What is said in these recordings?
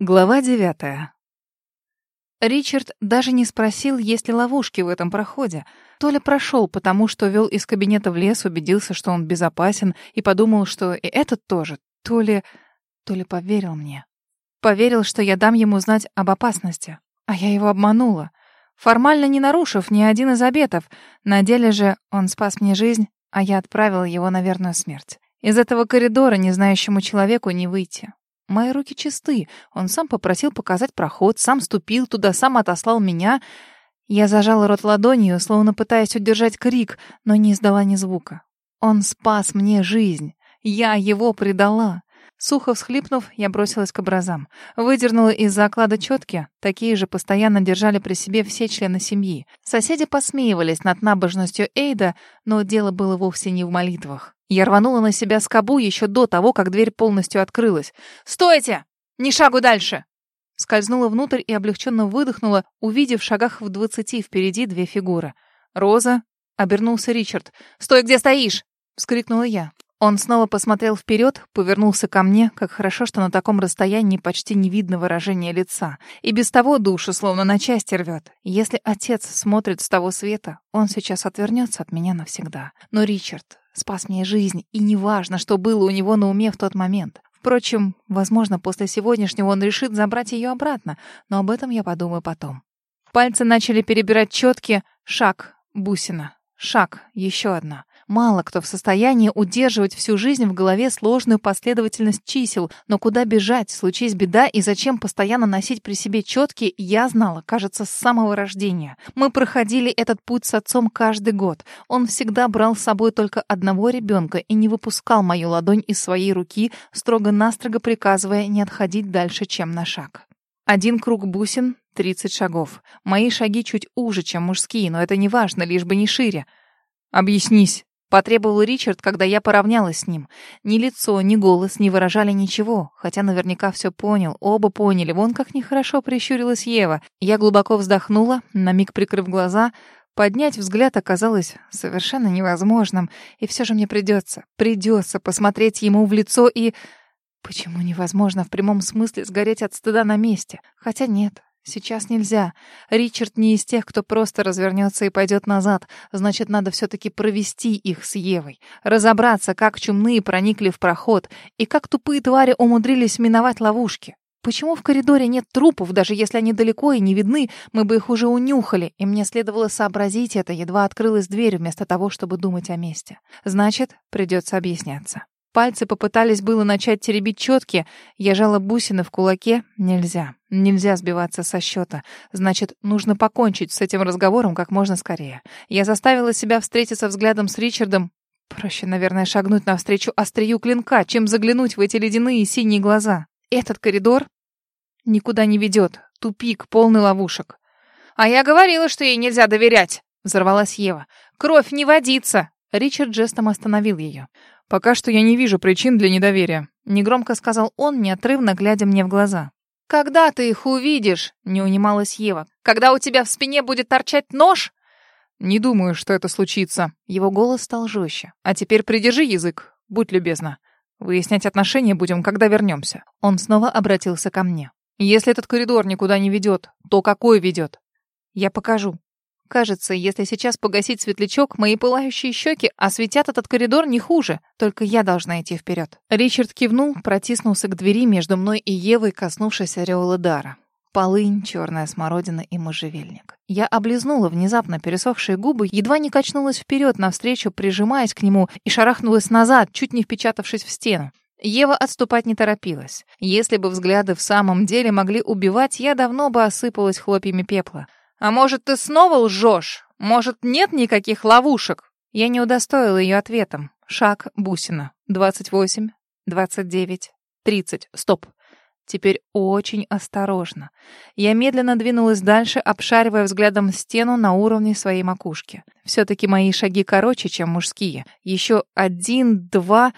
Глава девятая. Ричард даже не спросил, есть ли ловушки в этом проходе. То ли прошел, потому что вел из кабинета в лес, убедился, что он безопасен, и подумал, что и этот тоже, то ли... то ли поверил мне. Поверил, что я дам ему знать об опасности. А я его обманула. Формально не нарушив ни один из обетов. На деле же он спас мне жизнь, а я отправила его на верную смерть. Из этого коридора незнающему человеку не выйти. Мои руки чисты. Он сам попросил показать проход, сам ступил туда, сам отослал меня. Я зажала рот ладонью, словно пытаясь удержать крик, но не издала ни звука. Он спас мне жизнь. Я его предала. Сухо всхлипнув, я бросилась к образам. Выдернула из заклада четки, такие же постоянно держали при себе все члены семьи. Соседи посмеивались над набожностью Эйда, но дело было вовсе не в молитвах. Я рванула на себя скобу еще до того, как дверь полностью открылась. «Стойте! Ни шагу дальше!» Скользнула внутрь и облегченно выдохнула, увидев в шагах в двадцати впереди две фигуры. «Роза!» — обернулся Ричард. «Стой, где стоишь!» — вскрикнула я. Он снова посмотрел вперед, повернулся ко мне, как хорошо, что на таком расстоянии почти не видно выражения лица. И без того душу словно на части рвет. Если отец смотрит с того света, он сейчас отвернется от меня навсегда. Но Ричард спас мне жизнь, и неважно, что было у него на уме в тот момент. Впрочем, возможно, после сегодняшнего он решит забрать ее обратно, но об этом я подумаю потом. Пальцы начали перебирать четки. Шаг, бусина. Шаг, еще одна. Мало кто в состоянии удерживать всю жизнь в голове сложную последовательность чисел, но куда бежать, случись беда, и зачем постоянно носить при себе четки, я знала, кажется, с самого рождения. Мы проходили этот путь с отцом каждый год. Он всегда брал с собой только одного ребенка и не выпускал мою ладонь из своей руки, строго-настрого приказывая не отходить дальше, чем на шаг. Один круг бусин — 30 шагов. Мои шаги чуть уже, чем мужские, но это не важно, лишь бы не шире. «Объяснись», Потребовал Ричард, когда я поравнялась с ним. Ни лицо, ни голос не выражали ничего, хотя наверняка все понял, оба поняли. Вон как нехорошо прищурилась Ева. Я глубоко вздохнула, на миг прикрыв глаза. Поднять взгляд оказалось совершенно невозможным, и все же мне придется, придется посмотреть ему в лицо и... Почему невозможно в прямом смысле сгореть от стыда на месте? Хотя нет, Сейчас нельзя. Ричард не из тех, кто просто развернется и пойдет назад. Значит, надо все-таки провести их с Евой. Разобраться, как чумные проникли в проход и как тупые твари умудрились миновать ловушки. Почему в коридоре нет трупов, даже если они далеко и не видны, мы бы их уже унюхали, и мне следовало сообразить это, едва открылась дверь, вместо того, чтобы думать о месте. Значит, придется объясняться. Пальцы попытались было начать теребить четки. Я жала бусины в кулаке. Нельзя. Нельзя сбиваться со счета. Значит, нужно покончить с этим разговором как можно скорее. Я заставила себя встретиться взглядом с Ричардом. Проще, наверное, шагнуть навстречу острию клинка, чем заглянуть в эти ледяные синие глаза. Этот коридор никуда не ведет. Тупик, полный ловушек. «А я говорила, что ей нельзя доверять!» — взорвалась Ева. «Кровь не водится!» Ричард жестом остановил ее. «Пока что я не вижу причин для недоверия», — негромко сказал он, неотрывно глядя мне в глаза. «Когда ты их увидишь?» — не унималась Ева. «Когда у тебя в спине будет торчать нож?» «Не думаю, что это случится». Его голос стал жестче. «А теперь придержи язык, будь любезна. Выяснять отношения будем, когда вернемся». Он снова обратился ко мне. «Если этот коридор никуда не ведет, то какой ведет?» «Я покажу», Кажется, если сейчас погасить светлячок, мои пылающие щеки осветят этот коридор не хуже. Только я должна идти вперед. Ричард кивнул, протиснулся к двери между мной и Евой, коснувшись ореола дара. Полынь, черная смородина и можжевельник. Я облизнула внезапно пересохшие губы, едва не качнулась вперед навстречу, прижимаясь к нему, и шарахнулась назад, чуть не впечатавшись в стену. Ева отступать не торопилась. Если бы взгляды в самом деле могли убивать, я давно бы осыпалась хлопьями пепла. А может, ты снова лжешь? Может, нет никаких ловушек? Я не удостоила ее ответом. Шаг бусина. Двадцать восемь, двадцать девять, тридцать. Стоп. Теперь очень осторожно. Я медленно двинулась дальше, обшаривая взглядом стену на уровне своей макушки. Все-таки мои шаги короче, чем мужские. Еще один, два...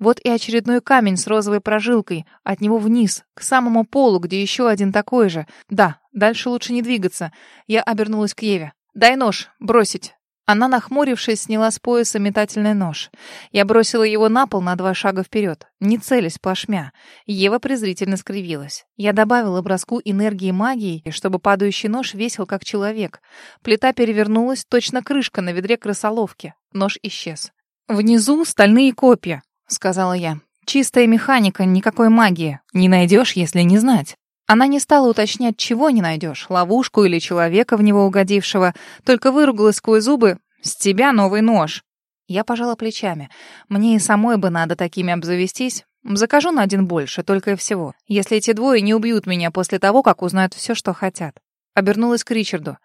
Вот и очередной камень с розовой прожилкой. От него вниз, к самому полу, где еще один такой же. Да, дальше лучше не двигаться. Я обернулась к Еве. «Дай нож, бросить». Она, нахмурившись, сняла с пояса метательный нож. Я бросила его на пол на два шага вперед, не целясь плашмя. Ева презрительно скривилась. Я добавила броску энергии магии, чтобы падающий нож весил как человек. Плита перевернулась, точно крышка на ведре крысоловки. Нож исчез. «Внизу стальные копья», — сказала я. «Чистая механика, никакой магии. Не найдешь, если не знать». Она не стала уточнять, чего не найдешь, ловушку или человека в него угодившего, только выругалась сквозь зубы «С тебя новый нож». Я пожала плечами. Мне и самой бы надо такими обзавестись. Закажу на один больше, только и всего. Если эти двое не убьют меня после того, как узнают все, что хотят. Обернулась к Ричарду.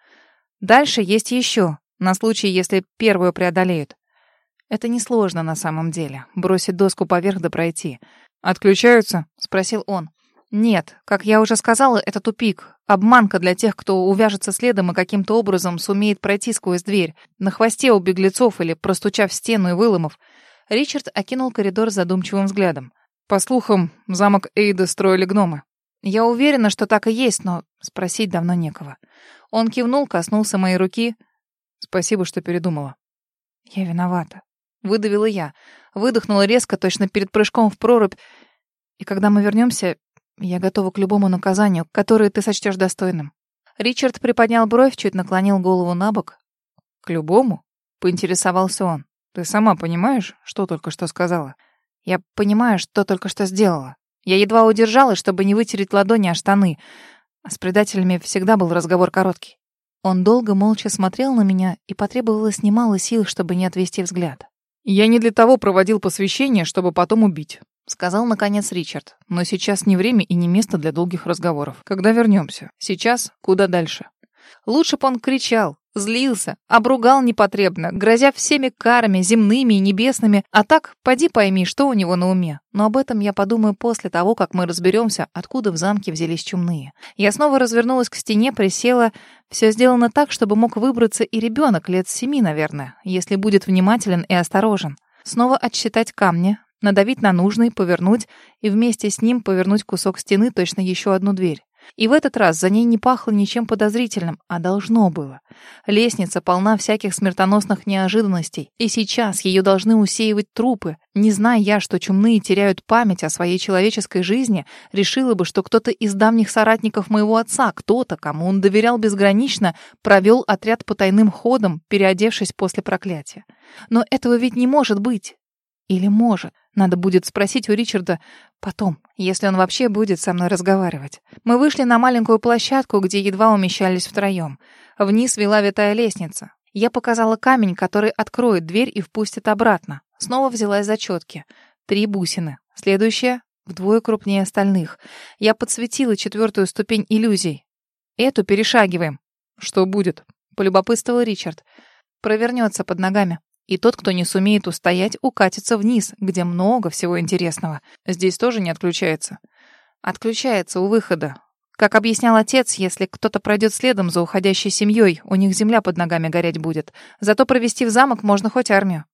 Дальше есть еще, на случай, если первую преодолеют. Это несложно на самом деле. Бросить доску поверх да пройти. «Отключаются?» — спросил он. Нет, как я уже сказала, это тупик. Обманка для тех, кто увяжется следом и каким-то образом сумеет пройти сквозь дверь. На хвосте у беглецов или простучав стену и выломав. Ричард окинул коридор задумчивым взглядом. По слухам, замок Эйда строили гномы. Я уверена, что так и есть, но спросить давно некого. Он кивнул, коснулся моей руки. Спасибо, что передумала. Я виновата. Выдавила я. Выдохнула резко, точно перед прыжком в прорубь. И когда мы вернемся, я готова к любому наказанию, которое ты сочтешь достойным. Ричард приподнял бровь, чуть наклонил голову на бок. К любому? Поинтересовался он. Ты сама понимаешь, что только что сказала? Я понимаю, что только что сделала. Я едва удержалась, чтобы не вытереть ладони о штаны. А с предателями всегда был разговор короткий. Он долго молча смотрел на меня, и потребовалось немало сил, чтобы не отвести взгляд. «Я не для того проводил посвящение, чтобы потом убить. — сказал, наконец, Ричард. «Но сейчас не время и не место для долгих разговоров. Когда вернемся? Сейчас? Куда дальше?» Лучше бы он кричал, злился, обругал непотребно, грозя всеми карами, земными и небесными, а так, поди пойми, что у него на уме. Но об этом я подумаю после того, как мы разберемся, откуда в замке взялись чумные. Я снова развернулась к стене, присела. Все сделано так, чтобы мог выбраться и ребенок лет семи, наверное, если будет внимателен и осторожен. Снова отсчитать камни, надавить на нужный, повернуть и вместе с ним повернуть кусок стены точно еще одну дверь. И в этот раз за ней не пахло ничем подозрительным, а должно было. Лестница полна всяких смертоносных неожиданностей, и сейчас ее должны усеивать трупы. Не зная я, что чумные теряют память о своей человеческой жизни, решила бы, что кто-то из давних соратников моего отца, кто-то, кому он доверял безгранично, провел отряд по тайным ходам, переодевшись после проклятия. Но этого ведь не может быть. Или может. Надо будет спросить у Ричарда потом, если он вообще будет со мной разговаривать. Мы вышли на маленькую площадку, где едва умещались втроем. Вниз вела витая лестница. Я показала камень, который откроет дверь и впустит обратно. Снова взялась за четки. Три бусины. Следующая вдвое крупнее остальных. Я подсветила четвертую ступень иллюзий. Эту перешагиваем. Что будет? Полюбопытствовал Ричард. Провернется под ногами. И тот, кто не сумеет устоять, укатится вниз, где много всего интересного. Здесь тоже не отключается. Отключается у выхода. Как объяснял отец, если кто-то пройдет следом за уходящей семьей, у них земля под ногами гореть будет. Зато провести в замок можно хоть армию.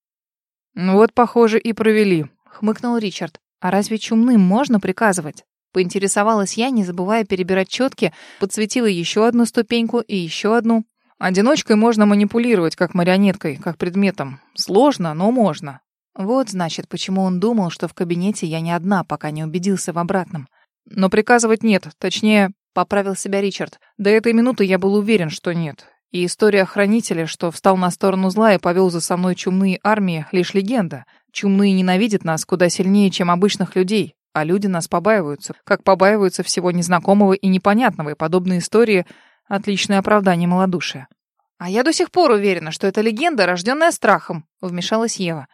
«Ну вот, похоже, и провели», — хмыкнул Ричард. «А разве чумным можно приказывать?» Поинтересовалась я, не забывая перебирать четки, подсветила еще одну ступеньку и еще одну. Одиночкой можно манипулировать, как марионеткой, как предметом. Сложно, но можно. Вот, значит, почему он думал, что в кабинете я не одна, пока не убедился в обратном. Но приказывать нет, точнее, поправил себя Ричард. До этой минуты я был уверен, что нет. И история хранителя, что встал на сторону зла и повел за со мной чумные армии, лишь легенда. Чумные ненавидят нас куда сильнее, чем обычных людей, а люди нас побаиваются, как побаиваются всего незнакомого и непонятного, и подобные истории Отличное оправдание малодушия. «А я до сих пор уверена, что это легенда, рожденная страхом», — вмешалась Ева.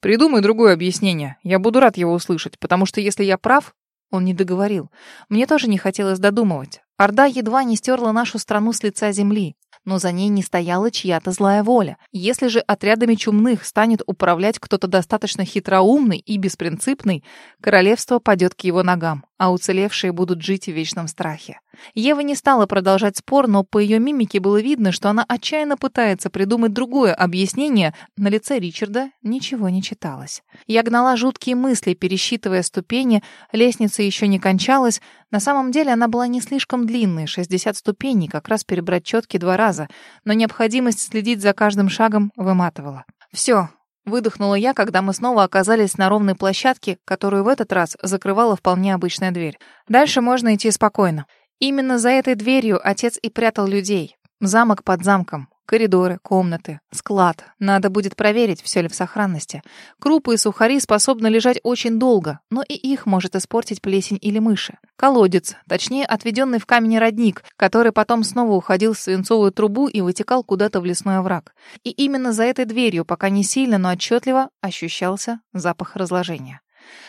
«Придумай другое объяснение. Я буду рад его услышать, потому что если я прав...» Он не договорил. Мне тоже не хотелось додумывать. Орда едва не стерла нашу страну с лица земли но за ней не стояла чья-то злая воля. Если же отрядами чумных станет управлять кто-то достаточно хитроумный и беспринципный, королевство падет к его ногам, а уцелевшие будут жить в вечном страхе. Ева не стала продолжать спор, но по ее мимике было видно, что она отчаянно пытается придумать другое объяснение. На лице Ричарда ничего не читалось. Я гнала жуткие мысли, пересчитывая ступени. Лестница еще не кончалась. На самом деле она была не слишком длинной, 60 ступеней, как раз перебрать четки два раза. Но необходимость следить за каждым шагом выматывала. Все, Выдохнула я, когда мы снова оказались на ровной площадке, которую в этот раз закрывала вполне обычная дверь. Дальше можно идти спокойно. Именно за этой дверью отец и прятал людей. Замок под замком. Коридоры, комнаты, склад. Надо будет проверить, все ли в сохранности. Крупы и сухари способны лежать очень долго, но и их может испортить плесень или мыши. Колодец, точнее, отведенный в камень родник, который потом снова уходил в свинцовую трубу и вытекал куда-то в лесной овраг. И именно за этой дверью, пока не сильно, но отчетливо, ощущался запах разложения.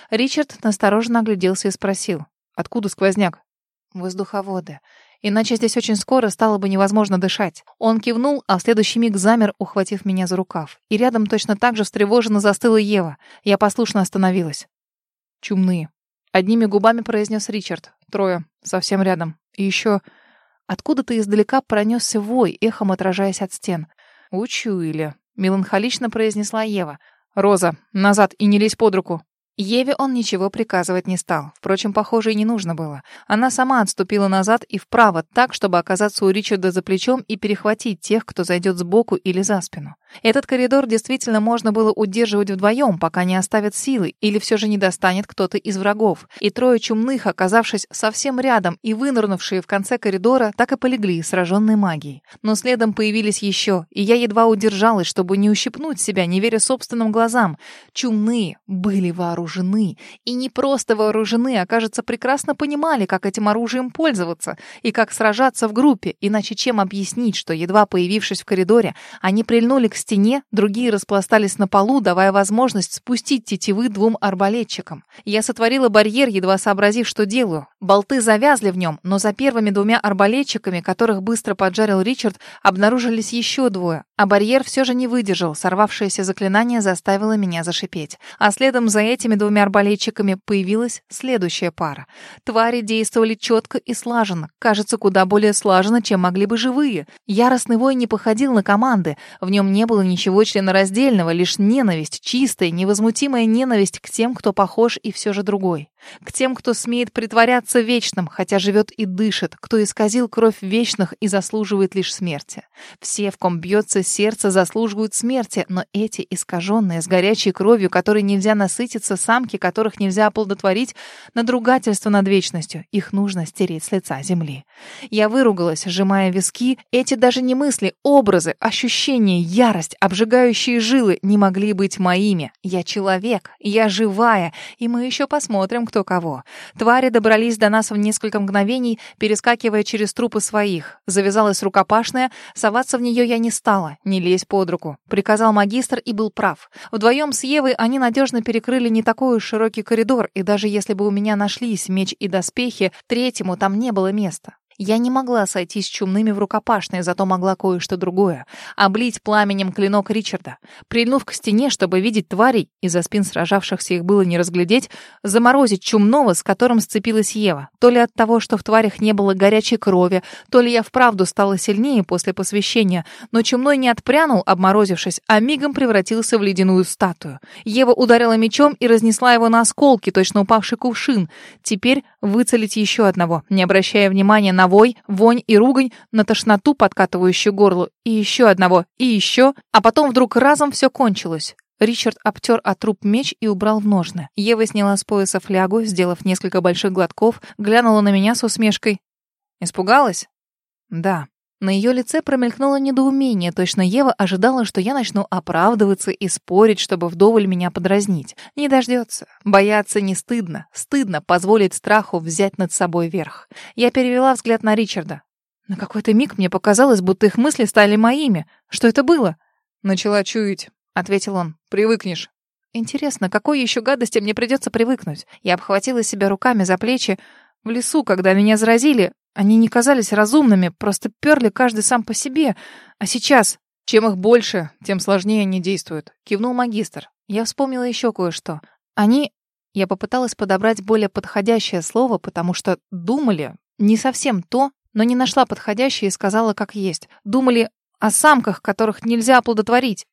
Ричард настороженно огляделся и спросил, «Откуда сквозняк?» «Воздуховоды. Иначе здесь очень скоро стало бы невозможно дышать. Он кивнул, а в следующий миг замер, ухватив меня за рукав. И рядом точно так же встревоженно застыла Ева. Я послушно остановилась. «Чумные». Одними губами произнес Ричард. Трое. Совсем рядом. И еще... Откуда-то издалека пронесся вой, эхом отражаясь от стен. «Учуяли», — меланхолично произнесла Ева. «Роза, назад и не лезь под руку». Еве он ничего приказывать не стал. Впрочем, похоже, и не нужно было. Она сама отступила назад и вправо, так, чтобы оказаться у Ричарда за плечом и перехватить тех, кто зайдет сбоку или за спину. Этот коридор действительно можно было удерживать вдвоем, пока не оставят силы, или все же не достанет кто-то из врагов. И трое чумных, оказавшись совсем рядом и вынырнувшие в конце коридора, так и полегли, сраженные магией. Но следом появились еще, и я едва удержалась, чтобы не ущипнуть себя, не веря собственным глазам. Чумные были вооружены вооружены. И не просто вооружены, а, кажется, прекрасно понимали, как этим оружием пользоваться и как сражаться в группе, иначе чем объяснить, что, едва появившись в коридоре, они прильнули к стене, другие распластались на полу, давая возможность спустить тетивы двум арбалетчикам. Я сотворила барьер, едва сообразив, что делаю. Болты завязли в нем, но за первыми двумя арбалетчиками, которых быстро поджарил Ричард, обнаружились еще двое. А барьер все же не выдержал, сорвавшееся заклинание заставило меня зашипеть. А следом за этими этими двумя арбалетчиками появилась следующая пара. Твари действовали четко и слаженно, кажется, куда более слаженно, чем могли бы живые. Яростный вой не походил на команды, в нем не было ничего членораздельного, лишь ненависть, чистая, невозмутимая ненависть к тем, кто похож и все же другой. К тем, кто смеет притворяться вечным, хотя живет и дышит, кто исказил кровь вечных и заслуживает лишь смерти. Все, в ком бьется сердце, заслуживают смерти, но эти искаженные, с горячей кровью, которой нельзя насытиться, самки, которых нельзя оплодотворить, надругательство над вечностью, их нужно стереть с лица земли. Я выругалась, сжимая виски. Эти даже не мысли, образы, ощущения, ярость, обжигающие жилы не могли быть моими. Я человек, я живая, и мы еще посмотрим, кто кто кого. Твари добрались до нас в несколько мгновений, перескакивая через трупы своих. Завязалась рукопашная, соваться в нее я не стала, не лезь под руку. Приказал магистр и был прав. Вдвоем с Евой они надежно перекрыли не такой уж широкий коридор, и даже если бы у меня нашлись меч и доспехи, третьему там не было места. Я не могла сойтись чумными в рукопашной, зато могла кое-что другое. Облить пламенем клинок Ричарда. Прильнув к стене, чтобы видеть тварей, из-за спин сражавшихся их было не разглядеть, заморозить чумного, с которым сцепилась Ева. То ли от того, что в тварях не было горячей крови, то ли я вправду стала сильнее после посвящения, но чумной не отпрянул, обморозившись, а мигом превратился в ледяную статую. Ева ударила мечом и разнесла его на осколки, точно упавший кувшин. Теперь выцелить еще одного, не обращая внимания на вой, вонь и ругань, на тошноту, подкатывающую горло, и еще одного, и еще, а потом вдруг разом все кончилось. Ричард обтер от труп меч и убрал в ножны. Ева сняла с пояса флягу, сделав несколько больших глотков, глянула на меня с усмешкой. «Испугалась?» «Да». На ее лице промелькнуло недоумение. Точно Ева ожидала, что я начну оправдываться и спорить, чтобы вдоволь меня подразнить. Не дождется. Бояться не стыдно. Стыдно позволить страху взять над собой верх. Я перевела взгляд на Ричарда. На какой-то миг мне показалось, будто их мысли стали моими. Что это было? Начала чуять, ответил он. Привыкнешь. Интересно, какой еще гадости мне придется привыкнуть? Я обхватила себя руками за плечи. В лесу, когда меня заразили, они не казались разумными, просто перли каждый сам по себе. А сейчас, чем их больше, тем сложнее они действуют. Кивнул магистр. Я вспомнила еще кое-что. Они... Я попыталась подобрать более подходящее слово, потому что думали не совсем то, но не нашла подходящее и сказала как есть. Думали о самках, которых нельзя оплодотворить.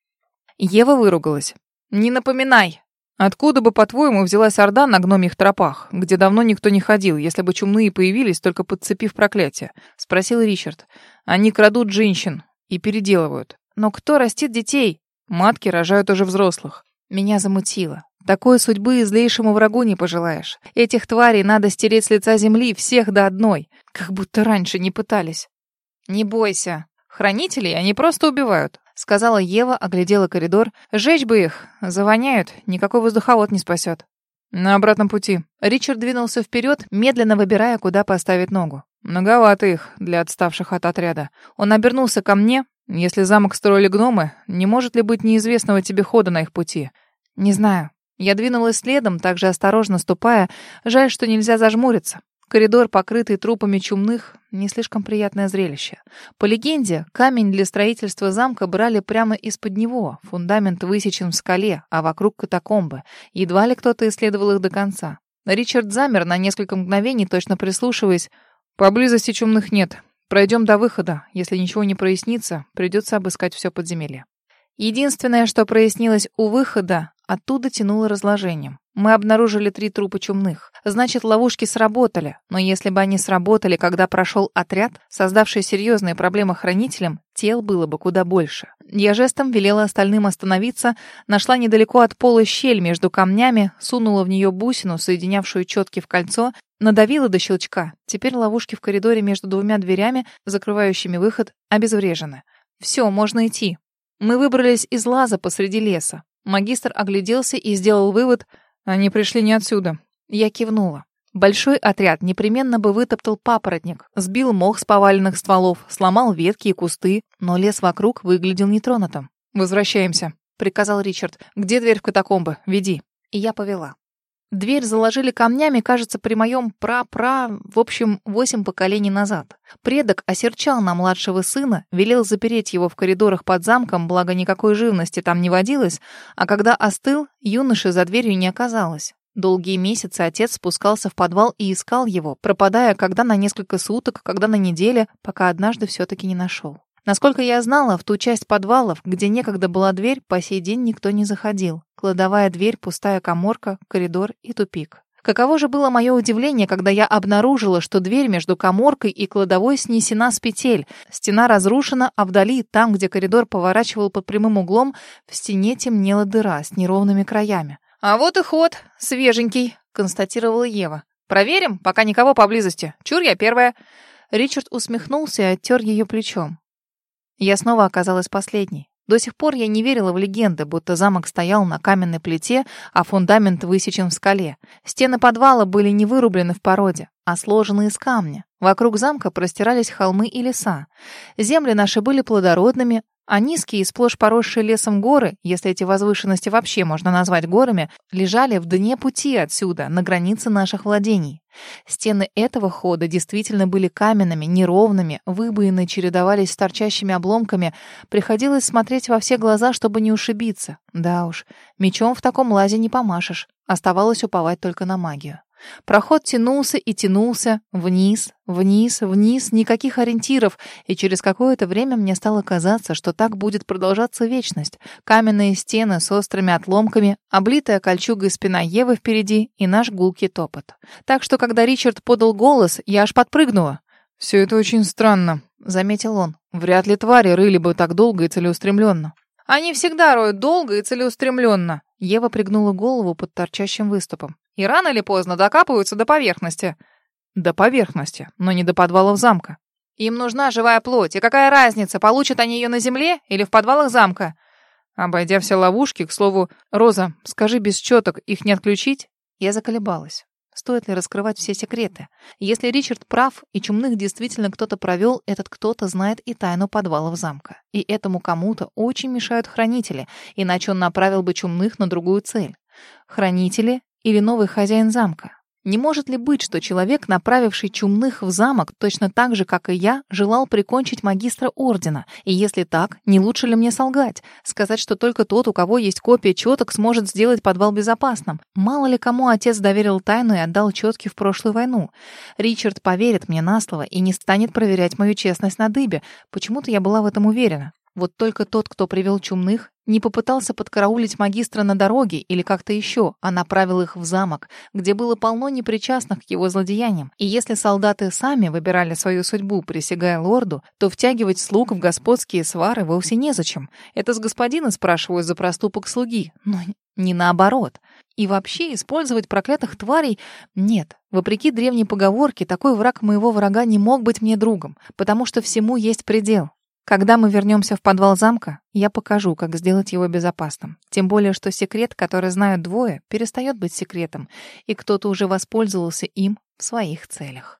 Ева выругалась. «Не напоминай!» «Откуда бы, по-твоему, взялась Орда на гномьих тропах, где давно никто не ходил, если бы чумные появились, только подцепив проклятие?» — спросил Ричард. «Они крадут женщин и переделывают. Но кто растит детей? Матки рожают уже взрослых». Меня замутило. Такой судьбы злейшему врагу не пожелаешь. Этих тварей надо стереть с лица земли всех до одной. Как будто раньше не пытались. «Не бойся. Хранителей они просто убивают сказала Ева, оглядела коридор. «Жечь бы их! Завоняют, никакой воздуховод не спасет». «На обратном пути». Ричард двинулся вперед, медленно выбирая, куда поставить ногу. «Многовато их для отставших от отряда». Он обернулся ко мне. «Если замок строили гномы, не может ли быть неизвестного тебе хода на их пути?» «Не знаю». Я двинулась следом, также осторожно ступая. Жаль, что нельзя зажмуриться. Коридор, покрытый трупами чумных, не слишком приятное зрелище. По легенде, камень для строительства замка брали прямо из-под него. Фундамент высечен в скале, а вокруг катакомбы. Едва ли кто-то исследовал их до конца. Ричард замер на несколько мгновений, точно прислушиваясь. «Поблизости чумных нет. Пройдем до выхода. Если ничего не прояснится, придется обыскать все подземелье». Единственное, что прояснилось у выхода, оттуда тянуло разложением. Мы обнаружили три трупа чумных. Значит, ловушки сработали. Но если бы они сработали, когда прошел отряд, создавший серьезные проблемы хранителям, тел было бы куда больше. Я жестом велела остальным остановиться, нашла недалеко от пола щель между камнями, сунула в нее бусину, соединявшую четки в кольцо, надавила до щелчка. Теперь ловушки в коридоре между двумя дверями, закрывающими выход, обезврежены. Все, можно идти. Мы выбрались из лаза посреди леса. Магистр огляделся и сделал вывод, они пришли не отсюда. Я кивнула. Большой отряд непременно бы вытоптал папоротник, сбил мох с поваленных стволов, сломал ветки и кусты, но лес вокруг выглядел нетронутым. «Возвращаемся», — приказал Ричард. «Где дверь в катакомбы? Веди». И я повела. Дверь заложили камнями, кажется, при моем пра-пра, в общем, восемь поколений назад. Предок осерчал на младшего сына, велел запереть его в коридорах под замком, благо никакой живности там не водилось, а когда остыл, юноши за дверью не оказалось. Долгие месяцы отец спускался в подвал и искал его, пропадая когда на несколько суток, когда на неделю, пока однажды все-таки не нашел. Насколько я знала, в ту часть подвалов, где некогда была дверь, по сей день никто не заходил. Кладовая дверь, пустая коморка, коридор и тупик. Каково же было мое удивление, когда я обнаружила, что дверь между коморкой и кладовой снесена с петель. Стена разрушена, а вдали, там, где коридор поворачивал под прямым углом, в стене темнела дыра с неровными краями. «А вот и ход, свеженький», — констатировала Ева. «Проверим, пока никого поблизости. Чур я первая». Ричард усмехнулся и оттер ее плечом. Я снова оказалась последней. До сих пор я не верила в легенды, будто замок стоял на каменной плите, а фундамент высечен в скале. Стены подвала были не вырублены в породе, а сложены из камня. Вокруг замка простирались холмы и леса. Земли наши были плодородными, а низкие и сплошь поросшие лесом горы, если эти возвышенности вообще можно назвать горами, лежали в дне пути отсюда, на границе наших владений. Стены этого хода действительно были каменными, неровными, выбоины чередовались с торчащими обломками. Приходилось смотреть во все глаза, чтобы не ушибиться. Да уж, мечом в таком лазе не помашешь. Оставалось уповать только на магию. Проход тянулся и тянулся, вниз, вниз, вниз, никаких ориентиров, и через какое-то время мне стало казаться, что так будет продолжаться вечность. Каменные стены с острыми отломками, облитая кольчугой спина Евы впереди и наш гулкий топот. Так что, когда Ричард подал голос, я аж подпрыгнула. «Все это очень странно», — заметил он. «Вряд ли твари рыли бы так долго и целеустремленно». «Они всегда роют долго и целеустремленно», — Ева пригнула голову под торчащим выступом. И рано или поздно докапываются до поверхности. До поверхности, но не до подвалов замка. Им нужна живая плоть, и какая разница, получат они ее на земле или в подвалах замка? Обойдя все ловушки, к слову, «Роза, скажи без четок, их не отключить?» Я заколебалась. Стоит ли раскрывать все секреты? Если Ричард прав, и чумных действительно кто-то провел, этот кто-то знает и тайну подвалов замка. И этому кому-то очень мешают хранители, иначе он направил бы чумных на другую цель. Хранители или новый хозяин замка. Не может ли быть, что человек, направивший чумных в замок, точно так же, как и я, желал прикончить магистра ордена? И если так, не лучше ли мне солгать? Сказать, что только тот, у кого есть копия четок, сможет сделать подвал безопасным? Мало ли кому отец доверил тайну и отдал четки в прошлую войну? Ричард поверит мне на слово и не станет проверять мою честность на дыбе. Почему-то я была в этом уверена. Вот только тот, кто привел чумных, не попытался подкараулить магистра на дороге или как-то еще, а направил их в замок, где было полно непричастных к его злодеяниям. И если солдаты сами выбирали свою судьбу, присягая лорду, то втягивать слуг в господские свары вовсе незачем. Это с господина спрашивают за проступок слуги, но не наоборот. И вообще использовать проклятых тварей нет. Вопреки древней поговорке, такой враг моего врага не мог быть мне другом, потому что всему есть предел. Когда мы вернемся в подвал замка, я покажу, как сделать его безопасным. Тем более, что секрет, который знают двое, перестает быть секретом, и кто-то уже воспользовался им в своих целях.